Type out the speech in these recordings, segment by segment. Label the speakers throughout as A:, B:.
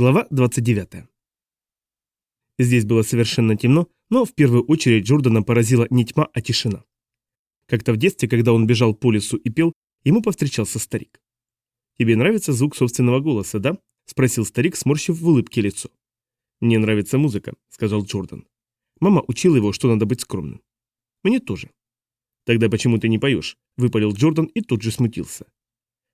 A: Глава 29. Здесь было совершенно темно, но в первую очередь Джордана поразила не тьма, а тишина. Как-то в детстве, когда он бежал по лесу и пел, ему повстречался старик. «Тебе нравится звук собственного голоса, да?» – спросил старик, сморщив в улыбке лицо. «Мне нравится музыка», – сказал Джордан. Мама учила его, что надо быть скромным. «Мне тоже». «Тогда почему ты не поешь?» – выпалил Джордан и тут же смутился.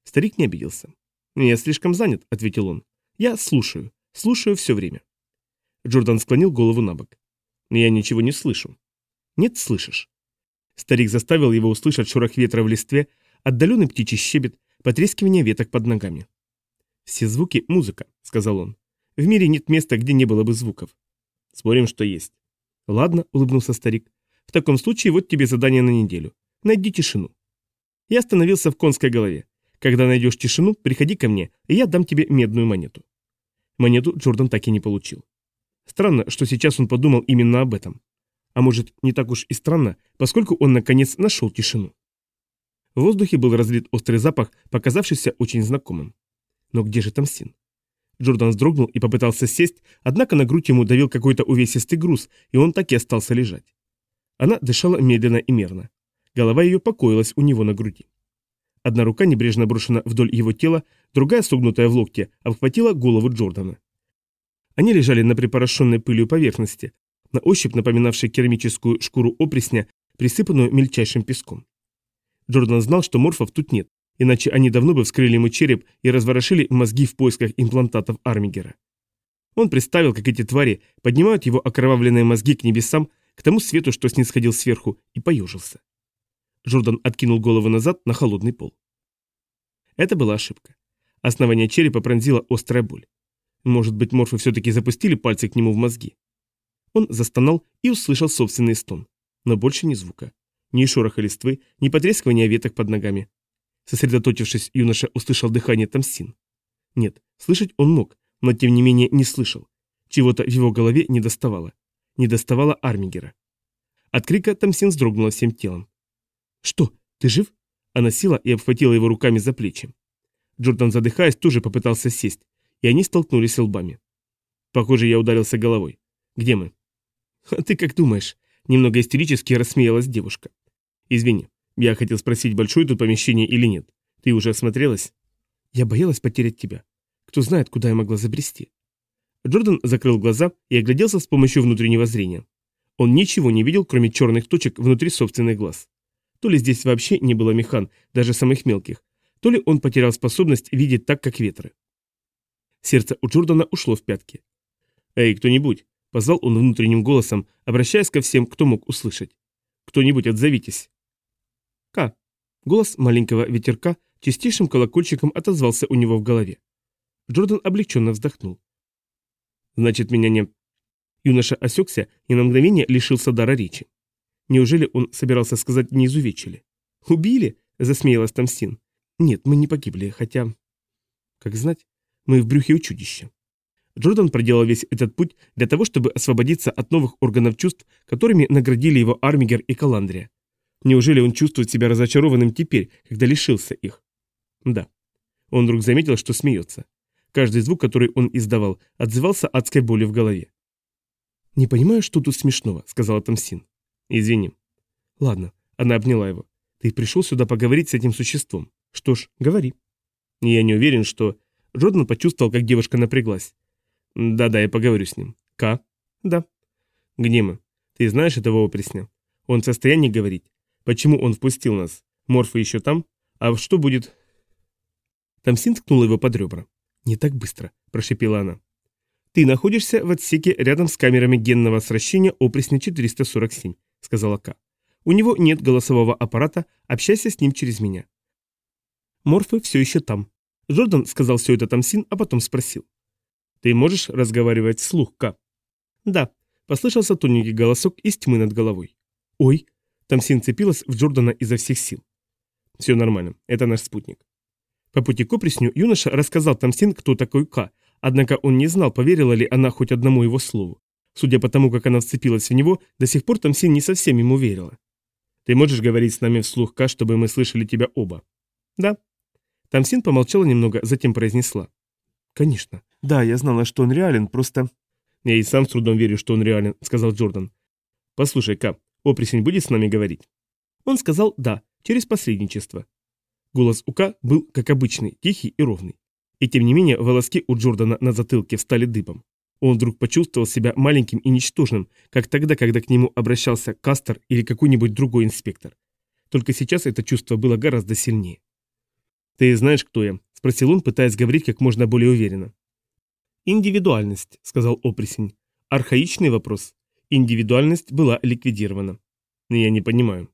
A: Старик не обиделся. «Я слишком занят», — ответил он. «Я слушаю. Слушаю все время». Джордан склонил голову на бок. «Я ничего не слышу». «Нет, слышишь». Старик заставил его услышать шорох ветра в листве, отдаленный птичий щебет, потрескивание веток под ногами. «Все звуки — музыка», — сказал он. «В мире нет места, где не было бы звуков». «Спорим, что есть». «Ладно», — улыбнулся старик. «В таком случае вот тебе задание на неделю. Найди тишину». Я остановился в конской голове. Когда найдешь тишину, приходи ко мне, и я дам тебе медную монету. Монету Джордан так и не получил. Странно, что сейчас он подумал именно об этом. А может, не так уж и странно, поскольку он наконец нашел тишину. В воздухе был разлит острый запах, показавшийся очень знакомым. Но где же Тамсин? Джордан вздрогнул и попытался сесть, однако на грудь ему давил какой-то увесистый груз, и он так и остался лежать. Она дышала медленно и мерно. Голова ее покоилась у него на груди. Одна рука небрежно брошена вдоль его тела, другая, согнутая в локте, обхватила голову Джордана. Они лежали на припорошенной пылью поверхности, на ощупь напоминавшей керамическую шкуру опресня, присыпанную мельчайшим песком. Джордан знал, что морфов тут нет, иначе они давно бы вскрыли ему череп и разворошили мозги в поисках имплантатов Армигера. Он представил, как эти твари поднимают его окровавленные мозги к небесам, к тому свету, что снисходил сверху, и поежился. Джордан откинул голову назад на холодный пол. Это была ошибка. Основание черепа пронзила острая боль. Может быть, морфы все-таки запустили пальцы к нему в мозги. Он застонал и услышал собственный стон. Но больше ни звука. Ни шороха листвы, ни потрескивания веток под ногами. Сосредоточившись, юноша услышал дыхание Тамсин. Нет, слышать он мог, но тем не менее не слышал. Чего-то в его голове не доставало. Не доставало Армигера. От крика Тамсин вздрогнула всем телом. «Что, ты жив?» Она села и обхватила его руками за плечи. Джордан, задыхаясь, тоже попытался сесть, и они столкнулись лбами. Похоже, я ударился головой. «Где мы?» «А ты как думаешь?» Немного истерически рассмеялась девушка. «Извини, я хотел спросить, большое тут помещение или нет. Ты уже осмотрелась?» «Я боялась потерять тебя. Кто знает, куда я могла забрести». Джордан закрыл глаза и огляделся с помощью внутреннего зрения. Он ничего не видел, кроме черных точек внутри собственных глаз. То ли здесь вообще не было механ, даже самых мелких, то ли он потерял способность видеть так, как ветры. Сердце у Джордана ушло в пятки. «Эй, кто-нибудь!» – позвал он внутренним голосом, обращаясь ко всем, кто мог услышать. «Кто-нибудь, отзовитесь!» «К!» Голос маленького ветерка чистейшим колокольчиком отозвался у него в голове. Джордан облегченно вздохнул. «Значит, меня не...» Юноша осекся и на мгновение лишился дара речи. Неужели он собирался сказать не изувечили? «Убили?» – засмеялась Тамсин. «Нет, мы не погибли, хотя...» «Как знать, мы в брюхе у чудища». Джордан проделал весь этот путь для того, чтобы освободиться от новых органов чувств, которыми наградили его Армигер и Каландрия. Неужели он чувствует себя разочарованным теперь, когда лишился их? Да. Он вдруг заметил, что смеется. Каждый звук, который он издавал, отзывался адской болью в голове. «Не понимаю, что тут смешного», — сказала Тамсин. Извини. Ладно, она обняла его. Ты пришел сюда поговорить с этим существом. Что ж, говори. Я не уверен, что... Джордан почувствовал, как девушка напряглась. Да-да, я поговорю с ним. К? Да. Мы? Ты знаешь этого опресня? Он в состоянии говорить? Почему он впустил нас? Морфы еще там? А что будет... Тамсин ткнула его под ребра. «Не так быстро», – прошепела она. «Ты находишься в отсеке рядом с камерами генного сращения опресня 447 сказала Ка. «У него нет голосового аппарата, общайся с ним через меня». Морфы все еще там. Джордан сказал все это Тамсин, а потом спросил. «Ты можешь разговаривать вслух, Ка?» «Да», — послышался тоненький голосок из тьмы над головой. «Ой!» — Тамсин цепилась в Джордана изо всех сил. «Все нормально, это наш спутник». По пути к опресню юноша рассказал Тамсин, кто такой К, однако он не знал, поверила ли она хоть одному его слову. Судя по тому, как она вцепилась в него, до сих пор Тамсин не совсем ему верила. «Ты можешь говорить с нами вслух, Ка, чтобы мы слышали тебя оба?» «Да». Тамсин помолчала немного, затем произнесла. «Конечно. Да, я знала, что он реален, просто... Я и сам с трудом верю, что он реален, сказал Джордан. Послушай, Ка, опресень будет с нами говорить? Он сказал «да», через посредничество. Голос у Ка был, как обычный, тихий и ровный. И тем не менее волоски у Джордана на затылке встали дыбом. Он вдруг почувствовал себя маленьким и ничтожным, как тогда, когда к нему обращался Кастер или какой-нибудь другой инспектор. Только сейчас это чувство было гораздо сильнее. «Ты знаешь, кто я?» – спросил он, пытаясь говорить как можно более уверенно. «Индивидуальность», – сказал Опресень. «Архаичный вопрос. Индивидуальность была ликвидирована». «Я не понимаю».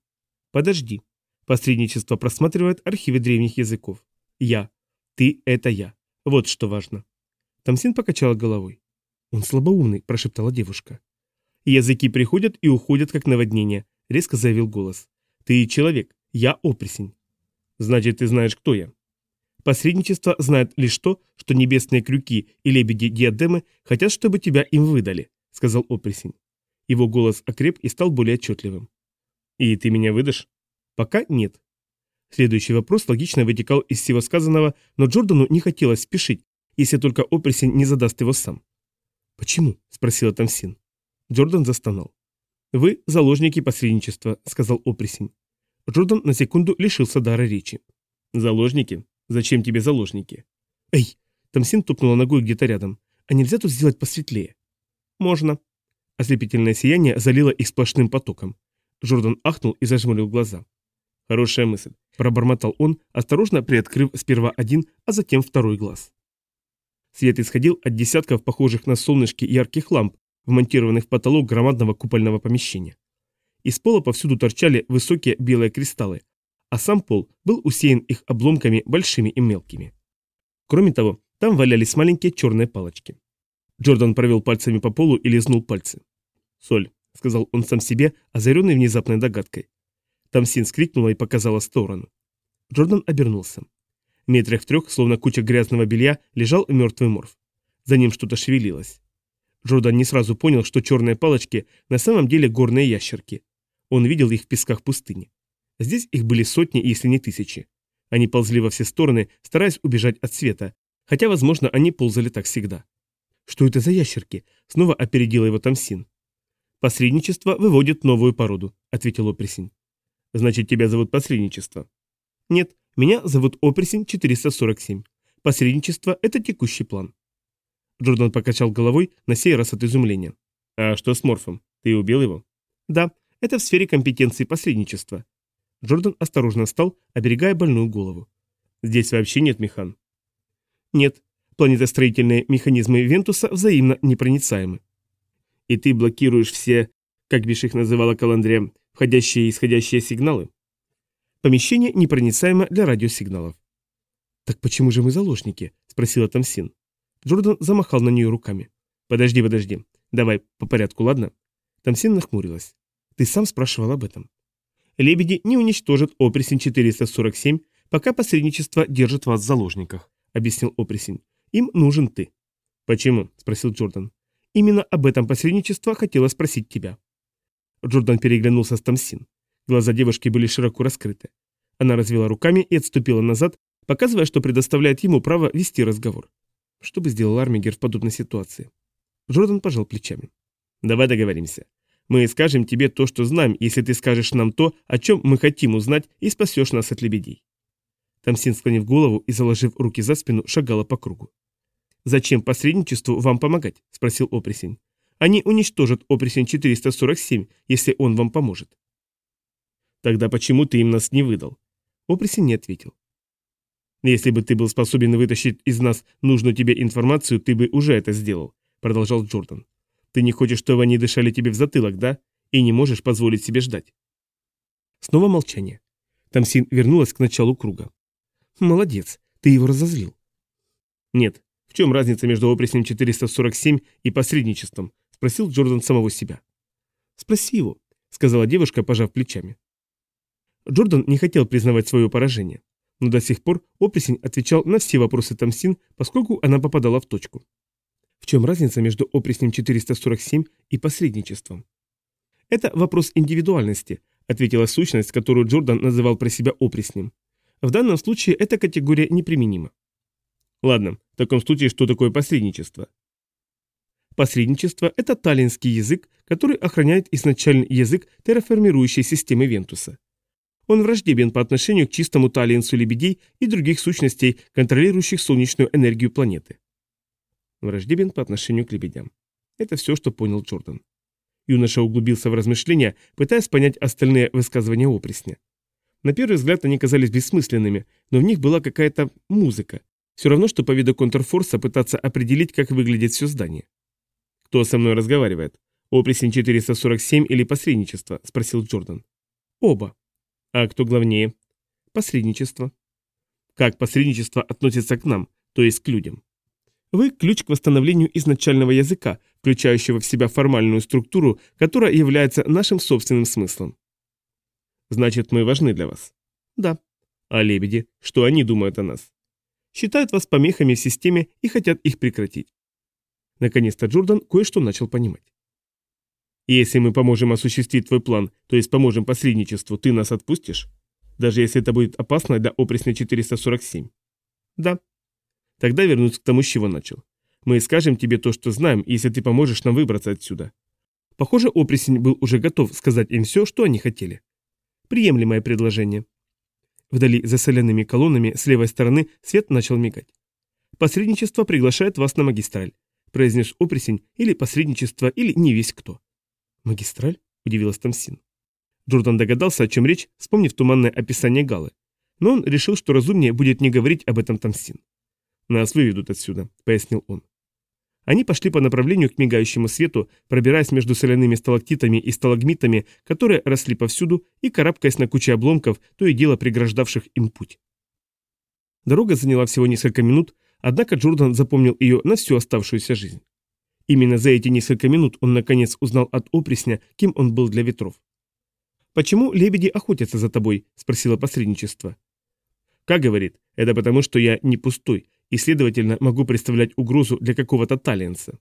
A: «Подожди. Посредничество просматривает архивы древних языков. Я. Ты – это я. Вот что важно». Тамсин покачала головой. «Он слабоумный», – прошептала девушка. «Языки приходят и уходят, как наводнение», – резко заявил голос. «Ты человек, я опресень». «Значит, ты знаешь, кто я». Посредничество знает лишь то, что небесные крюки и лебеди-диадемы хотят, чтобы тебя им выдали», — сказал опресень. Его голос окреп и стал более отчетливым. «И ты меня выдашь?» «Пока нет». Следующий вопрос логично вытекал из всего сказанного, но Джордану не хотелось спешить, если только опресень не задаст его сам. «Почему?» – спросила Тамсин. Джордан застонал. «Вы заложники посредничества», – сказал опресень. Джордан на секунду лишился дара речи. «Заложники? Зачем тебе заложники?» «Эй!» – Тамсин тупнула ногой где-то рядом. «А нельзя тут сделать посветлее?» «Можно». Ослепительное сияние залило их сплошным потоком. Джордан ахнул и зажмурил глаза. «Хорошая мысль», – пробормотал он, осторожно приоткрыв сперва один, а затем второй глаз. Свет исходил от десятков похожих на солнышки ярких ламп, вмонтированных в потолок громадного купольного помещения. Из пола повсюду торчали высокие белые кристаллы, а сам пол был усеян их обломками большими и мелкими. Кроме того, там валялись маленькие черные палочки. Джордан провел пальцами по полу и лизнул пальцы. «Соль», — сказал он сам себе, озаренный внезапной догадкой. Тамсин скрикнула и показала сторону. Джордан обернулся. Метрах в трех, словно куча грязного белья, лежал мертвый морф. За ним что-то шевелилось. Джордан не сразу понял, что черные палочки на самом деле горные ящерки. Он видел их в песках пустыни. Здесь их были сотни, если не тысячи. Они ползли во все стороны, стараясь убежать от света, хотя, возможно, они ползали так всегда. «Что это за ящерки?» — снова опередила его Тамсин. «Посредничество выводит новую породу», — ответил Опресень. «Значит, тебя зовут Посредничество?» «Нет, меня зовут Оперсин 447. Посредничество – это текущий план. Джордан покачал головой, на сей раз от изумления. А что с Морфом? Ты убил его? Да, это в сфере компетенции посредничества. Джордан осторожно встал, оберегая больную голову. Здесь вообще нет механ. Нет, планетостроительные механизмы Вентуса взаимно непроницаемы. И ты блокируешь все, как бишь их называла Каландрия, входящие и исходящие сигналы? Помещение непроницаемо для радиосигналов. «Так почему же мы заложники?» – спросила Тамсин. Джордан замахал на нее руками. «Подожди, подожди. Давай по порядку, ладно?» Тамсин нахмурилась. «Ты сам спрашивал об этом». «Лебеди не уничтожат Опресень 447, пока посредничество держит вас в заложниках», — объяснил Опресень. «Им нужен ты». «Почему?» — спросил Джордан. «Именно об этом посредничество хотела спросить тебя». Джордан переглянулся с Тамсин. Глаза девушки были широко раскрыты. Она развела руками и отступила назад, показывая, что предоставляет ему право вести разговор. Что бы сделал Армигер в подобной ситуации? Джордан пожал плечами. «Давай договоримся. Мы скажем тебе то, что знаем, если ты скажешь нам то, о чем мы хотим узнать, и спасешь нас от лебедей». Тамсин, склонив голову и заложив руки за спину, шагала по кругу. «Зачем посредничеству вам помогать?» – спросил Опресень. «Они уничтожат Опресень 447, если он вам поможет». Тогда почему ты им нас не выдал? Оприси не ответил. Если бы ты был способен вытащить из нас нужную тебе информацию, ты бы уже это сделал, продолжал Джордан. Ты не хочешь, чтобы они дышали тебе в затылок, да? И не можешь позволить себе ждать. Снова молчание. Тамсин вернулась к началу круга. Молодец, ты его разозлил. Нет. В чем разница между опреснем 447 и посредничеством? Спросил Джордан самого себя. Спроси его, сказала девушка, пожав плечами. Джордан не хотел признавать свое поражение, но до сих пор Опресень отвечал на все вопросы Тамсин, поскольку она попадала в точку. В чем разница между Опреснем 447 и посредничеством? Это вопрос индивидуальности, ответила сущность, которую Джордан называл про себя Опреснем. В данном случае эта категория неприменима. Ладно, в таком случае что такое посредничество? Посредничество – это таллинский язык, который охраняет изначальный язык терраформирующей системы Вентуса. Он враждебен по отношению к чистому таллинсу лебедей и других сущностей, контролирующих солнечную энергию планеты. Враждебен по отношению к лебедям. Это все, что понял Джордан. Юноша углубился в размышления, пытаясь понять остальные высказывания опресня. На первый взгляд они казались бессмысленными, но в них была какая-то музыка. Все равно, что по виду контрфорса пытаться определить, как выглядит все здание. «Кто со мной разговаривает? Опресень 447 или посредничество?» – спросил Джордан. «Оба». «А кто главнее?» «Посредничество». «Как посредничество относится к нам, то есть к людям?» Вы – ключ к восстановлению изначального языка, включающего в себя формальную структуру, которая является нашим собственным смыслом. Значит, мы важны для вас? Да. А лебеди, что они думают о нас? Считают вас помехами в системе и хотят их прекратить. Наконец-то Джордан кое-что начал понимать. Если мы поможем осуществить твой план, то есть поможем посредничеству, ты нас отпустишь? Даже если это будет опасно для опресня 447? Да. Тогда вернусь к тому, с чего начал. Мы скажем тебе то, что знаем, если ты поможешь нам выбраться отсюда. Похоже, опресень был уже готов сказать им все, что они хотели. Приемлемое предложение. Вдали за соляными колоннами с левой стороны свет начал мигать. «Посредничество приглашает вас на магистраль», – произнес опресень, или посредничество, или не весь кто. «Магистраль?» – удивилась Тамсин. Джордан догадался, о чем речь, вспомнив туманное описание Галы. Но он решил, что разумнее будет не говорить об этом Тамсин. «Нас выведут отсюда», — пояснил он. Они пошли по направлению к мигающему свету, пробираясь между соляными сталактитами и сталагмитами, которые росли повсюду, и карабкаясь на куче обломков, то и дело преграждавших им путь. Дорога заняла всего несколько минут, однако Джордан запомнил ее на всю оставшуюся жизнь. Именно за эти несколько минут он наконец узнал от опресня, кем он был для ветров. «Почему лебеди охотятся за тобой?» – спросила посредничество. «Как говорит, это потому, что я не пустой, и, следовательно, могу представлять угрозу для какого-то талиенса.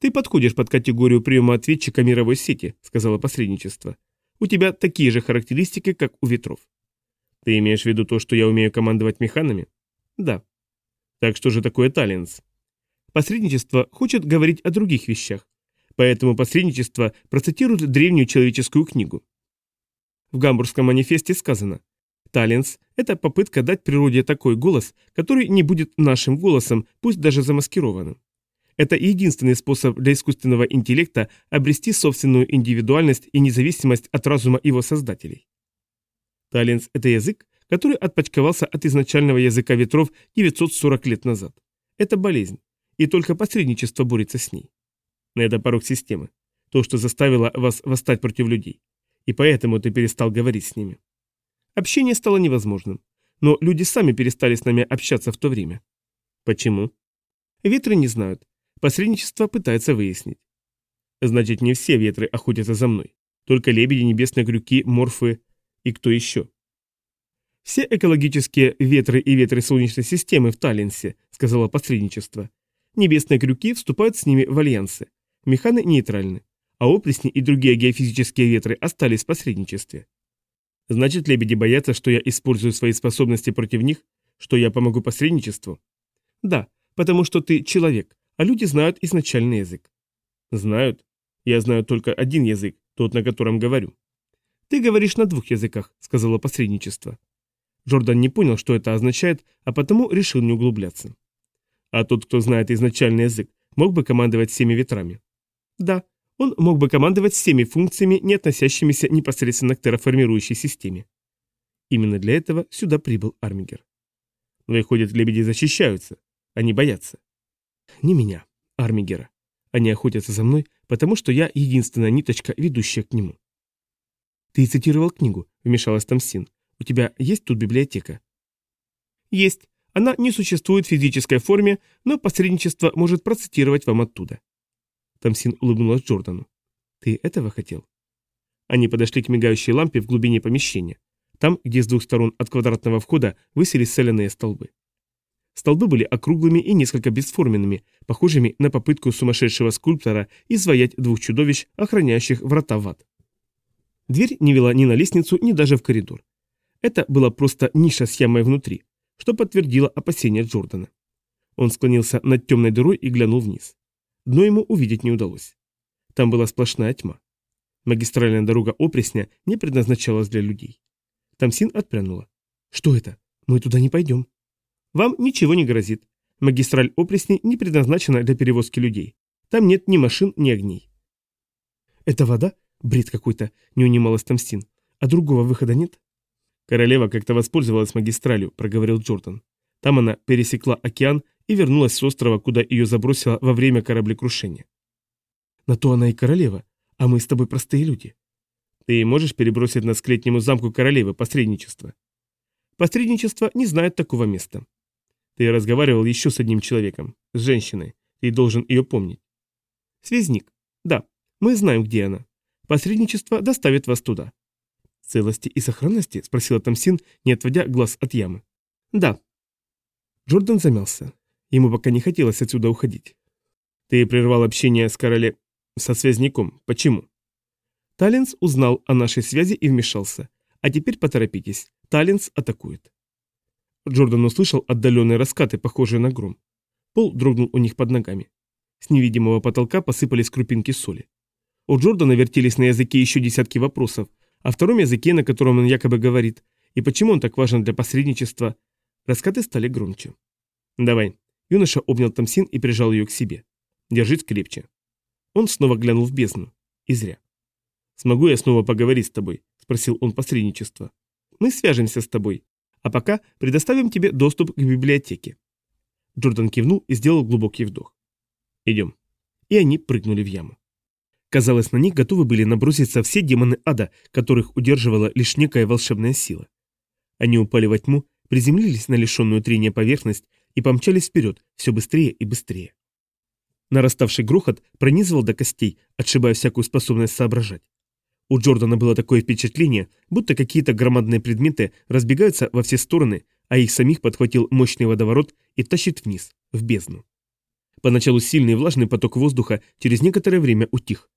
A: «Ты подходишь под категорию приема ответчика мировой сети», — сказала посредничество. «У тебя такие же характеристики, как у ветров». «Ты имеешь в виду то, что я умею командовать механами?» «Да». «Так что же такое талиенс?» Посредничество хочет говорить о других вещах, поэтому посредничество процитирует древнюю человеческую книгу. В Гамбургском манифесте сказано Таллинс – это попытка дать природе такой голос, который не будет нашим голосом, пусть даже замаскированным. Это единственный способ для искусственного интеллекта обрести собственную индивидуальность и независимость от разума его создателей. Таллинс – это язык, который отпочковался от изначального языка ветров 940 лет назад. Это болезнь, и только посредничество борется с ней. Но это порог системы, то, что заставило вас восстать против людей, и поэтому ты перестал говорить с ними. Общение стало невозможным. Но люди сами перестали с нами общаться в то время. Почему? Ветры не знают. Посредничество пытается выяснить. Значит, не все ветры охотятся за мной. Только лебеди, небесные крюки, морфы и кто еще. Все экологические ветры и ветры Солнечной системы в Таллинсе, сказала посредничество. Небесные крюки вступают с ними в альянсы. Механы нейтральны. А оплесни и другие геофизические ветры остались в посредничестве. Значит, лебеди боятся, что я использую свои способности против них, что я помогу посредничеству? Да, потому что ты человек, а люди знают изначальный язык. Знают? Я знаю только один язык, тот, на котором говорю. Ты говоришь на двух языках, сказала посредничество. Джордан не понял, что это означает, а потому решил не углубляться. А тот, кто знает изначальный язык, мог бы командовать всеми ветрами. Да, он мог бы командовать всеми функциями, не относящимися непосредственно к терраформирующей системе. Именно для этого сюда прибыл Армигер. Выходит, лебеди защищаются, они боятся. Не меня, Армигера. Они охотятся за мной, потому что я единственная ниточка, ведущая к нему. Ты цитировал книгу, вмешалась Тамсин. У тебя есть тут библиотека? Есть. Она не существует в физической форме, но посредничество может процитировать вам оттуда. Тамсин улыбнулась Джордану. «Ты этого хотел?» Они подошли к мигающей лампе в глубине помещения. Там, где с двух сторон от квадратного входа высились соляные столбы. Столбы были округлыми и несколько бесформенными, похожими на попытку сумасшедшего скульптора изваять двух чудовищ, охраняющих врата в ад. Дверь не вела ни на лестницу, ни даже в коридор. Это была просто ниша с ямой внутри, что подтвердило опасения Джордана. Он склонился над темной дырой и глянул вниз. Дно ему увидеть не удалось. Там была сплошная тьма. Магистральная дорога Опресня не предназначалась для людей. Тамсин отпрянула. «Что это? Мы туда не пойдем». «Вам ничего не грозит. Магистраль Опресни не предназначена для перевозки людей. Там нет ни машин, ни огней». «Это вода? Бред какой-то», — не унималась Тамсин. «А другого выхода нет?»
B: «Королева как-то воспользовалась магистралью», — проговорил Джордан. Там она пересекла океан и вернулась с острова, куда ее забросило во время кораблекрушения.
A: «На то она и королева, а мы с тобой простые люди».
B: «Ты можешь перебросить нас к летнему замку королевы посредничество?»
A: «Посредничество не знает такого места».
B: «Ты разговаривал еще с одним человеком, с женщиной. Ты должен ее помнить».
A: «Связник. Да, мы знаем, где она. Посредничество доставит вас туда».
B: «Целости и сохранности?» – спросила Тамсин, не отводя глаз от ямы.
A: «Да». Джордан замялся. Ему пока не хотелось отсюда уходить.
B: «Ты прервал общение с королем... со связником. Почему?»
A: Таллинс узнал о нашей связи и вмешался. А теперь поторопитесь. Таллинс атакует. Джордан услышал отдаленные раскаты, похожие на гром. Пол дрогнул у них под ногами. С невидимого потолка посыпались крупинки соли. У Джордана вертелись на языке еще десятки вопросов, о втором языке, на котором он якобы говорит, и почему он так важен для посредничества, раскаты стали громче. «Давай». Юноша обнял Тамсин и прижал ее к себе. «Держись крепче». Он снова глянул в бездну. И зря.
B: «Смогу я снова поговорить с тобой?» – спросил он посредничество.
A: «Мы свяжемся с тобой, а пока предоставим тебе доступ к библиотеке». Джордан кивнул и сделал глубокий вдох.
B: «Идем».
A: И они прыгнули в яму. Казалось, на них готовы были наброситься все демоны ада, которых удерживала лишь некая волшебная сила. Они упали во тьму, приземлились на лишенную трения поверхность и помчались вперед, все быстрее и быстрее. Нараставший грохот пронизывал до костей, отшибая всякую способность соображать. У Джордана было такое впечатление, будто какие-то громадные предметы разбегаются во все стороны, а их самих подхватил мощный водоворот и тащит вниз, в бездну. Поначалу сильный влажный поток воздуха через некоторое время утих.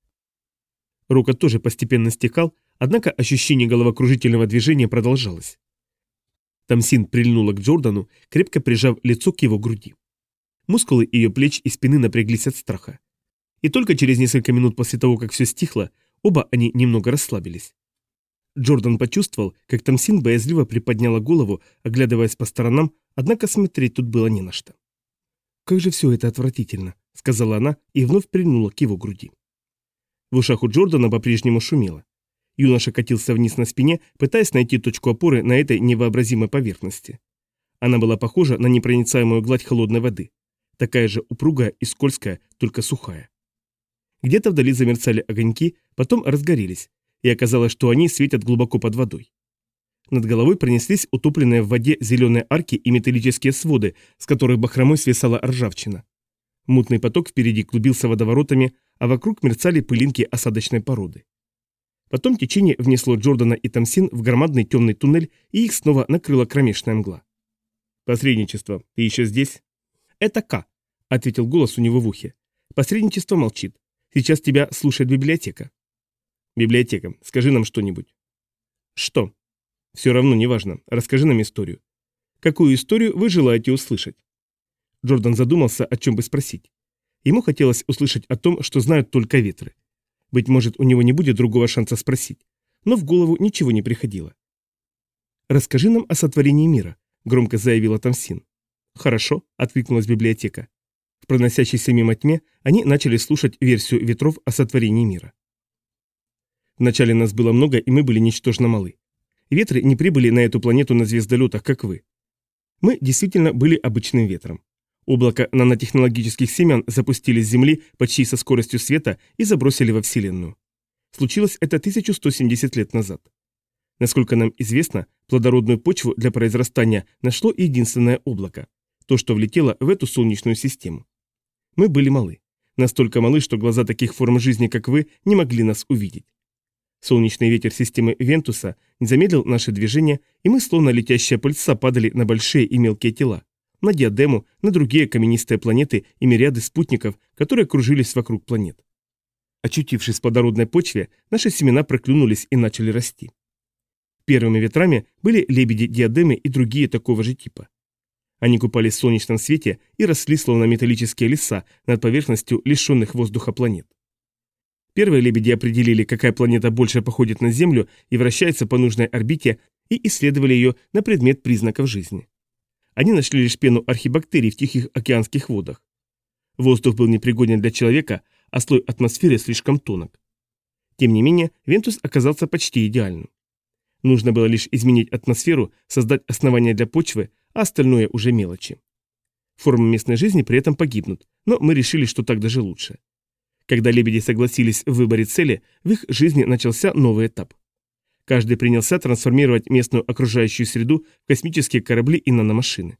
A: Рокот тоже постепенно стекал, однако ощущение головокружительного движения продолжалось. Тамсин прильнула к Джордану, крепко прижав лицо к его груди. Мускулы ее плеч и спины напряглись от страха. И только через несколько минут после того, как все стихло, оба они немного расслабились. Джордан почувствовал, как Тамсин боязливо приподняла голову, оглядываясь по сторонам, однако смотреть тут было не на что. «Как же все это отвратительно», — сказала она и вновь прильнула к его груди. В ушах у Джордана по-прежнему шумело. Юноша катился вниз на спине, пытаясь найти точку опоры на этой невообразимой поверхности. Она была похожа на непроницаемую гладь холодной воды. Такая же упругая и скользкая, только сухая. Где-то вдали замерцали огоньки, потом разгорелись, и оказалось, что они светят глубоко под водой. Над головой пронеслись утопленные в воде зеленые арки и металлические своды, с которых бахромой свисала ржавчина. Мутный поток впереди клубился водоворотами, а вокруг мерцали пылинки осадочной породы. Потом течение внесло Джордана и Тамсин в громадный темный туннель, и их снова накрыла кромешная мгла.
B: «Посредничество, ты еще здесь?»
A: «Это К», — ответил голос у него в ухе. «Посредничество молчит. Сейчас тебя слушает библиотека».
B: «Библиотека, скажи нам что-нибудь».
A: «Что?»
B: «Все равно, неважно. Расскажи нам историю».
A: «Какую историю вы желаете услышать?» Джордан задумался, о чем бы спросить. Ему хотелось услышать о том, что знают только ветры. Быть может, у него не будет другого шанса спросить. Но в голову ничего не приходило. «Расскажи нам о сотворении мира», — громко заявила Тамсин. «Хорошо», — откликнулась библиотека. В проносящейся мимо тьме они начали слушать версию ветров о сотворении мира. Вначале нас было много, и мы были ничтожно малы. Ветры не прибыли на эту планету на звездолетах, как вы. Мы действительно были обычным ветром. Облако нанотехнологических семян запустили с Земли почти со скоростью света и забросили во Вселенную. Случилось это 1170 лет назад. Насколько нам известно, плодородную почву для произрастания нашло единственное облако, то, что влетело в эту солнечную систему. Мы были малы. Настолько малы, что глаза таких форм жизни, как вы, не могли нас увидеть. Солнечный ветер системы Вентуса не замедлил наше движение, и мы, словно летящая пыльца, падали на большие и мелкие тела, на диадему, на другие каменистые планеты и мириады спутников, которые кружились вокруг планет. Очутившись в плодородной почве, наши семена проклюнулись и начали расти. Первыми ветрами были лебеди-диадемы и другие такого же типа. Они купались в солнечном свете и росли словно металлические леса над поверхностью лишенных воздуха планет. Первые лебеди определили, какая планета больше походит на Землю и вращается по нужной орбите, и исследовали ее на предмет признаков жизни. Они нашли лишь пену архибактерий в тихих океанских водах. Воздух был непригоден для человека, а слой атмосферы слишком тонок. Тем не менее, Вентус оказался почти идеальным. Нужно было лишь изменить атмосферу, создать основания для почвы, а остальное уже мелочи. Формы местной жизни при этом погибнут, но мы решили, что так даже лучше. Когда лебеди согласились в выборе цели, в их жизни начался новый этап. Каждый принялся трансформировать местную окружающую среду в космические корабли и наномашины.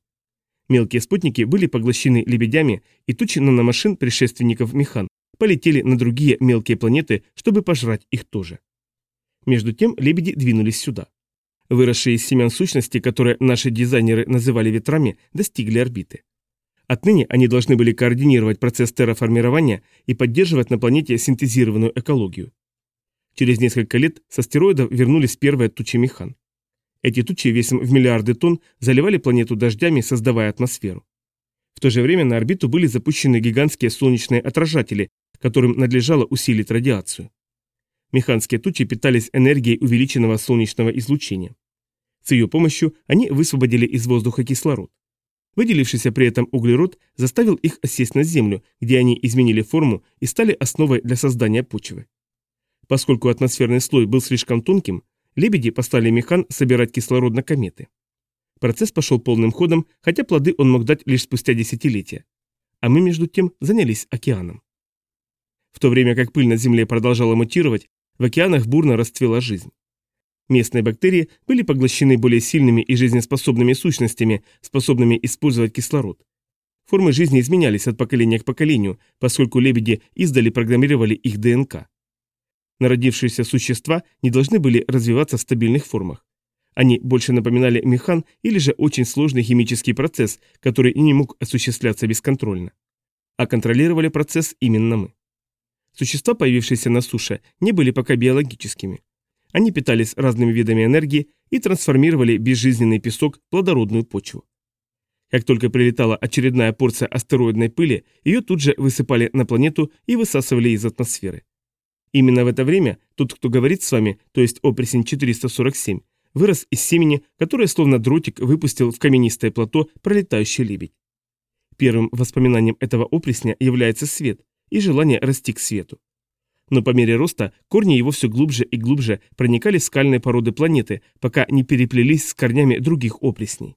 A: Мелкие спутники были поглощены лебедями, и тучи наномашин предшественников Механ полетели на другие мелкие планеты, чтобы пожрать их тоже. Между тем лебеди двинулись сюда. Выросшие из семян сущности, которые наши дизайнеры называли ветрами, достигли орбиты. Отныне они должны были координировать процесс терраформирования и поддерживать на планете синтезированную экологию. Через несколько лет с астероидов вернулись первые тучи механ. Эти тучи весом в миллиарды тонн заливали планету дождями, создавая атмосферу. В то же время на орбиту были запущены гигантские солнечные отражатели, которым надлежало усилить радиацию. Механские тучи питались энергией увеличенного солнечного излучения. С ее помощью они высвободили из воздуха кислород. Выделившийся при этом углерод заставил их осесть на Землю, где они изменили форму и стали основой для создания почвы. Поскольку атмосферный слой был слишком тонким, лебеди послали механ собирать кислород на кометы. Процесс пошел полным ходом, хотя плоды он мог дать лишь спустя десятилетия. А мы, между тем, занялись океаном. В то время как пыль на Земле продолжала мутировать, в океанах бурно расцвела жизнь. Местные бактерии были поглощены более сильными и жизнеспособными сущностями, способными использовать кислород. Формы жизни изменялись от поколения к поколению, поскольку лебеди издали программировали их ДНК. Народившиеся существа не должны были развиваться в стабильных формах. Они больше напоминали механ или же очень сложный химический процесс, который не мог осуществляться бесконтрольно. А контролировали процесс именно мы. Существа, появившиеся на суше, не были пока биологическими. Они питались разными видами энергии и трансформировали безжизненный песок в плодородную почву. Как только прилетала очередная порция астероидной пыли, ее тут же высыпали на планету и высасывали из атмосферы. Именно в это время тот, кто говорит с вами, то есть опресень 447, вырос из семени, которое словно дротик выпустил в каменистое плато пролетающий лебедь. Первым воспоминанием этого опресня является свет и желание расти к свету. Но по мере роста корни его все глубже и глубже проникали в скальные породы планеты, пока не переплелись с корнями других опресней.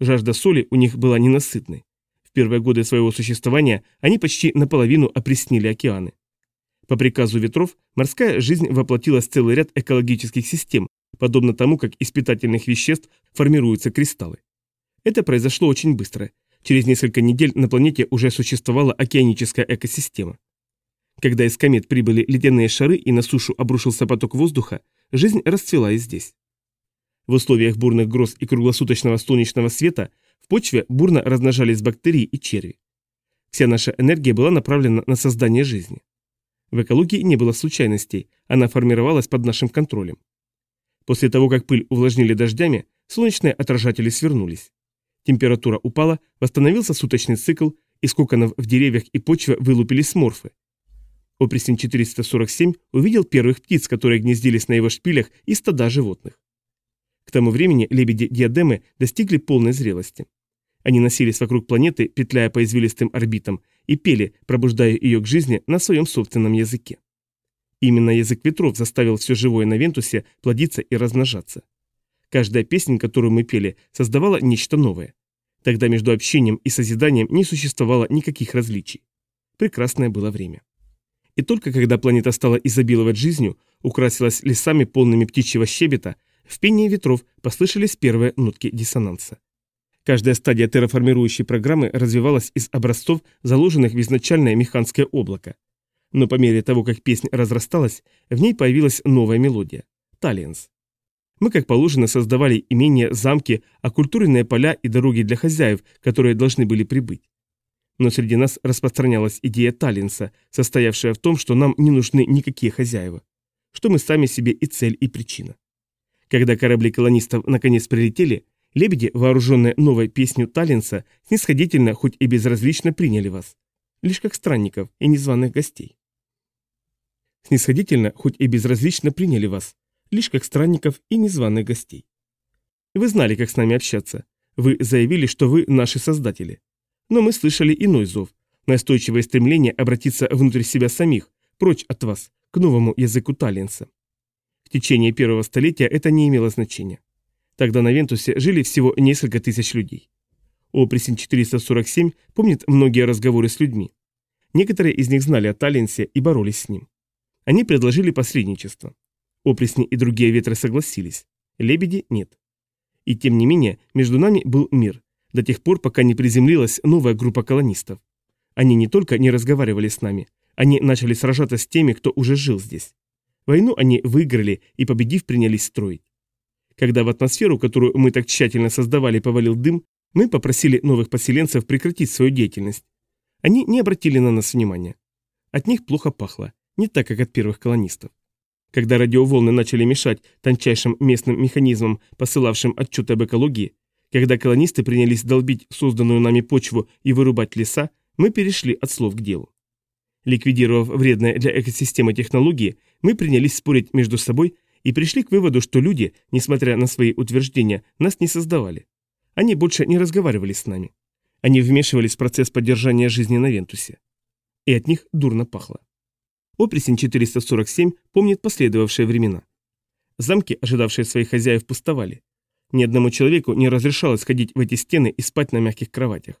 A: Жажда соли у них была ненасытной. В первые годы своего существования они почти наполовину опреснили океаны. По приказу ветров морская жизнь воплотилась целый ряд экологических систем, подобно тому, как из питательных веществ формируются кристаллы. Это произошло очень быстро. Через несколько недель на планете уже существовала океаническая экосистема. Когда из комет прибыли ледяные шары и на сушу обрушился поток воздуха, жизнь расцвела и здесь. В условиях бурных гроз и круглосуточного солнечного света в почве бурно размножались бактерии и черви. Вся наша энергия была направлена на создание жизни. В экологии не было случайностей, она формировалась под нашим контролем. После того, как пыль увлажнили дождями, солнечные отражатели свернулись. Температура упала, восстановился суточный цикл, из коконов в деревьях и почве вылупились морфы. Опресень 447 увидел первых птиц, которые гнездились на его шпилях, и стада животных. К тому времени лебеди-диадемы достигли полной зрелости. Они носились вокруг планеты, петляя по извилистым орбитам, и пели, пробуждая ее к жизни на своем собственном языке. Именно язык ветров заставил все живое на Вентусе плодиться и размножаться. Каждая песня, которую мы пели, создавала нечто новое. Тогда между общением и созиданием не существовало никаких различий. Прекрасное было время. И только когда планета стала изобиловать жизнью, украсилась лесами полными птичьего щебета, в пении ветров послышались первые нотки диссонанса. Каждая стадия терраформирующей программы развивалась из образцов, заложенных в изначальное механское облако. Но по мере того, как песня разрасталась, в ней появилась новая мелодия – талиенс. Мы, как положено, создавали имения, замки, оккультуренные поля и дороги для хозяев, которые должны были прибыть. Но среди нас распространялась идея Таллинса, состоявшая в том, что нам не нужны никакие хозяева, что мы сами себе и цель, и причина. Когда корабли колонистов наконец прилетели, Лебеди, вооруженные новой песнью Таллинса, снисходительно, хоть и безразлично приняли вас. Лишь как странников и незваных гостей. Снисходительно, хоть и безразлично приняли вас. Лишь как странников и незваных гостей. Вы знали, как с нами общаться. Вы заявили, что вы наши создатели. Но мы слышали иной зов, настойчивое стремление обратиться внутрь себя самих, прочь от вас, к новому языку Таллинса. В течение первого столетия это не имело значения. Тогда на Вентусе жили всего несколько тысяч людей. Опресень 447 помнит многие разговоры с людьми. Некоторые из них знали о Таллинсе и боролись с ним. Они предложили посредничество. Опресни и другие ветры согласились. Лебеди нет. И тем не менее, между нами был мир, до тех пор, пока не приземлилась новая группа колонистов. Они не только не разговаривали с нами, они начали сражаться с теми, кто уже жил здесь. Войну они выиграли и, победив, принялись строить. Когда в атмосферу, которую мы так тщательно создавали, повалил дым, мы попросили новых поселенцев прекратить свою деятельность. Они не обратили на нас внимания. От них плохо пахло, не так, как от первых колонистов. Когда радиоволны начали мешать тончайшим местным механизмам, посылавшим отчеты об экологии, когда колонисты принялись долбить созданную нами почву и вырубать леса, мы перешли от слов к делу. Ликвидировав вредные для экосистемы технологии, мы принялись спорить между собой и пришли к выводу, что люди, несмотря на свои утверждения, нас не создавали. Они больше не разговаривали с нами. Они вмешивались в процесс поддержания жизни на Вентусе. И от них дурно пахло. Опресень 447 помнит последовавшие времена. Замки, ожидавшие своих хозяев, пустовали. Ни одному человеку не разрешалось ходить в эти стены и спать на мягких кроватях.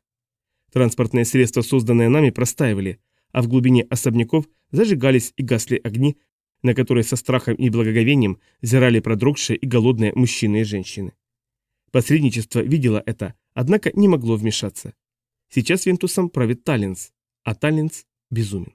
A: Транспортные средства, созданные нами, простаивали, а в глубине особняков зажигались и гасли огни, на которые со страхом и благоговением взирали продрогшие и голодные мужчины и женщины. Посредничество видело это, однако не могло вмешаться. Сейчас Вентусом правит Таллинс, а Таллинс безумен.